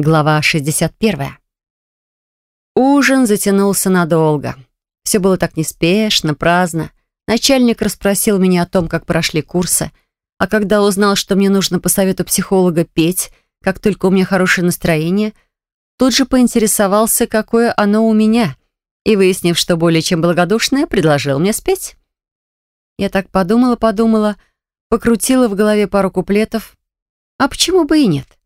Глава 61. Ужин затянулся надолго. Все было так неспешно, праздно. Начальник расспросил меня о том, как прошли курсы, а когда узнал, что мне нужно по совету психолога петь, как только у меня хорошее настроение, тут же поинтересовался, какое оно у меня, и, выяснив, что более чем благодушное, предложил мне спеть. Я так подумала-подумала, покрутила в голове пару куплетов. А почему бы и нет?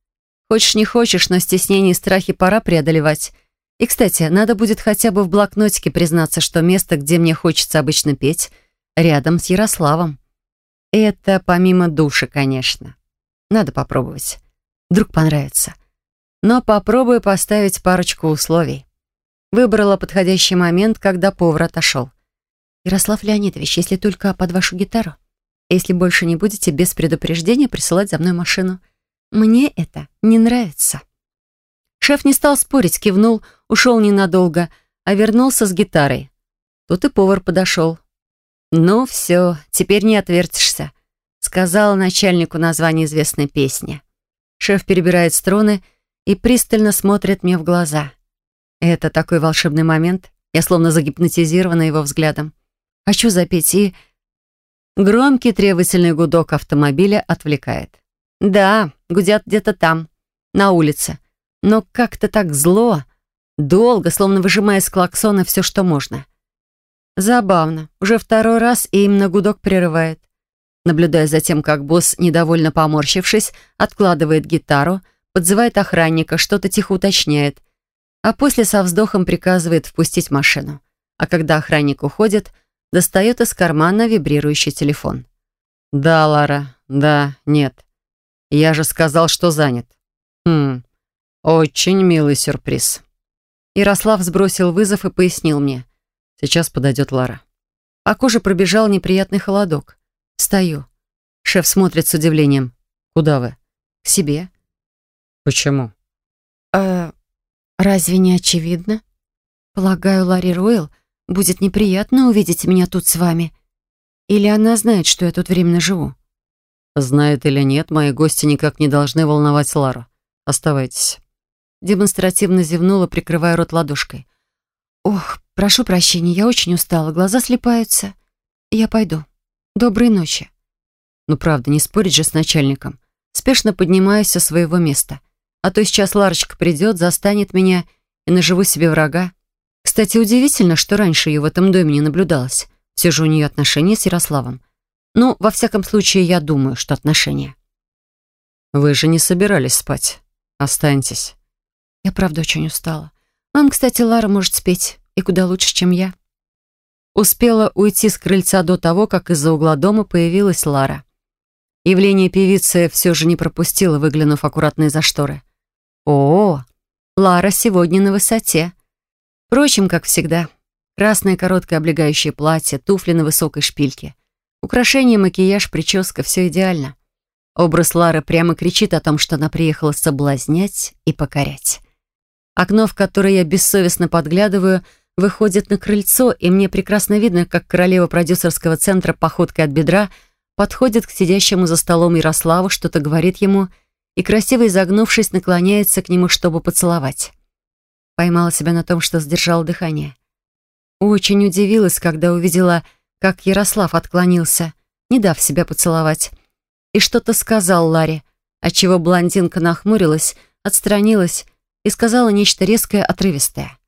Хочешь не хочешь, но стеснение и страхи пора преодолевать. И, кстати, надо будет хотя бы в блокнотике признаться, что место, где мне хочется обычно петь, рядом с Ярославом. Это помимо души, конечно. Надо попробовать. Вдруг понравится. Но попробую поставить парочку условий. Выбрала подходящий момент, когда повар отошел. «Ярослав Леонидович, если только под вашу гитару. Если больше не будете без предупреждения присылать за мной машину». Мне это не нравится. Шеф не стал спорить, кивнул, ушел ненадолго, а вернулся с гитарой. Тут и повар подошел. «Ну все, теперь не отвертишься», — сказал начальнику название известной песни. Шеф перебирает струны и пристально смотрит мне в глаза. Это такой волшебный момент. Я словно загипнотизирована его взглядом. Хочу запеть и... Громкий требовательный гудок автомобиля отвлекает. Да, гудят где-то там, на улице. Но как-то так зло, долго, словно выжимая из клаксона все, что можно. Забавно. Уже второй раз и именно гудок прерывает. Наблюдая за тем, как босс, недовольно поморщившись, откладывает гитару, подзывает охранника, что-то тихо уточняет, а после со вздохом приказывает впустить машину. А когда охранник уходит, достает из кармана вибрирующий телефон. «Да, Лара, да, нет. Я же сказал, что занят. Хм, очень милый сюрприз. Ярослав сбросил вызов и пояснил мне. Сейчас подойдет Лара. По коже пробежал неприятный холодок. Встаю. Шеф смотрит с удивлением. Куда вы? К себе. Почему? А разве не очевидно? Полагаю, Ларри Ройл будет неприятно увидеть меня тут с вами. Или она знает, что я тут временно живу? Знает или нет, мои гости никак не должны волновать Лару. Оставайтесь. Демонстративно зевнула, прикрывая рот ладошкой. Ох, прошу прощения, я очень устала, глаза слепаются. Я пойду. Доброй ночи. Ну правда, не спорить же с начальником. Спешно поднимаюсь со своего места. А то сейчас Ларочка придет, застанет меня и наживу себе врага. Кстати, удивительно, что раньше ее в этом доме не наблюдалось. Все же у нее отношения с Ярославом. Ну, во всяком случае, я думаю, что отношения. Вы же не собирались спать. Останьтесь. Я правда очень устала. Вам, кстати, Лара может спеть, и куда лучше, чем я. Успела уйти с крыльца до того, как из-за угла дома появилась Лара. Явление певицы все же не пропустила, выглянув аккуратно из-за шторы. О, Лара сегодня на высоте. Впрочем, как всегда, красное короткое облегающее платье, туфли на высокой шпильке. Украшение, макияж, прическа — все идеально. Образ Лары прямо кричит о том, что она приехала соблазнять и покорять. Окно, в которое я бессовестно подглядываю, выходит на крыльцо, и мне прекрасно видно, как королева продюсерского центра походкой от бедра подходит к сидящему за столом Ярославу, что-то говорит ему и, красиво изогнувшись, наклоняется к нему, чтобы поцеловать. Поймала себя на том, что сдержала дыхание. Очень удивилась, когда увидела как Ярослав отклонился, не дав себя поцеловать. И что-то сказал Ларе, отчего блондинка нахмурилась, отстранилась и сказала нечто резкое, отрывистое.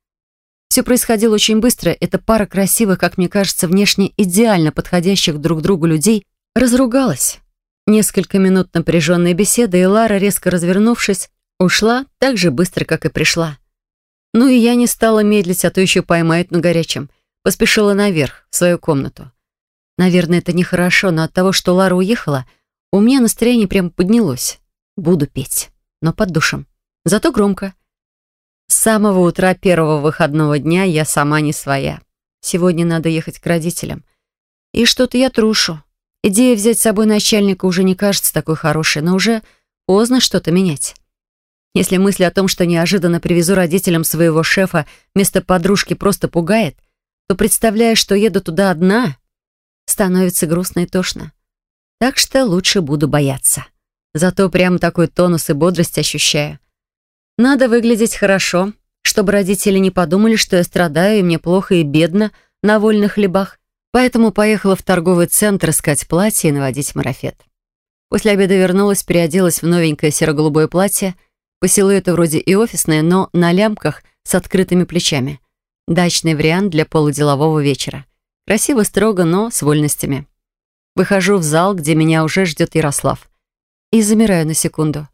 Все происходило очень быстро. Эта пара красивых, как мне кажется, внешне идеально подходящих друг другу людей разругалась. Несколько минут напряженной беседы, и Лара, резко развернувшись, ушла так же быстро, как и пришла. Ну и я не стала медлить, а то еще поймает на горячем. Поспешила наверх, в свою комнату. Наверное, это нехорошо, но от того, что Лара уехала, у меня настроение прям поднялось. Буду петь, но под душем. Зато громко. С самого утра первого выходного дня я сама не своя. Сегодня надо ехать к родителям. И что-то я трушу. Идея взять с собой начальника уже не кажется такой хорошей, но уже поздно что-то менять. Если мысль о том, что неожиданно привезу родителям своего шефа вместо подружки просто пугает, то, представляя, что еду туда одна, становится грустно и тошно. Так что лучше буду бояться. Зато прям такой тонус и бодрость ощущаю. Надо выглядеть хорошо, чтобы родители не подумали, что я страдаю и мне плохо и бедно на вольных хлебах. Поэтому поехала в торговый центр искать платье и наводить марафет. После обеда вернулась, переоделась в новенькое серо-голубое платье, по силуэту вроде и офисное, но на лямках с открытыми плечами. Дачный вариант для полуделового вечера. Красиво, строго, но с вольностями. Выхожу в зал, где меня уже ждет Ярослав. И замираю на секунду.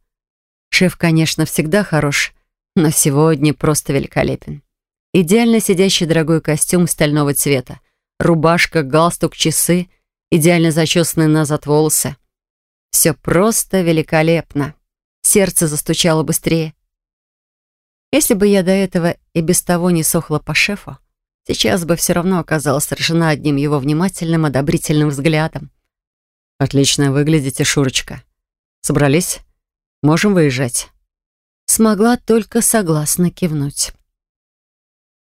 Шеф, конечно, всегда хорош, но сегодня просто великолепен. Идеально сидящий дорогой костюм стального цвета, рубашка, галстук, часы, идеально зачесанные назад волосы. Все просто великолепно. Сердце застучало быстрее. Если бы я до этого и без того не сохла по шефу, сейчас бы все равно оказалась сражена одним его внимательным, одобрительным взглядом. «Отлично выглядите, Шурочка. Собрались? Можем выезжать?» Смогла только согласно кивнуть.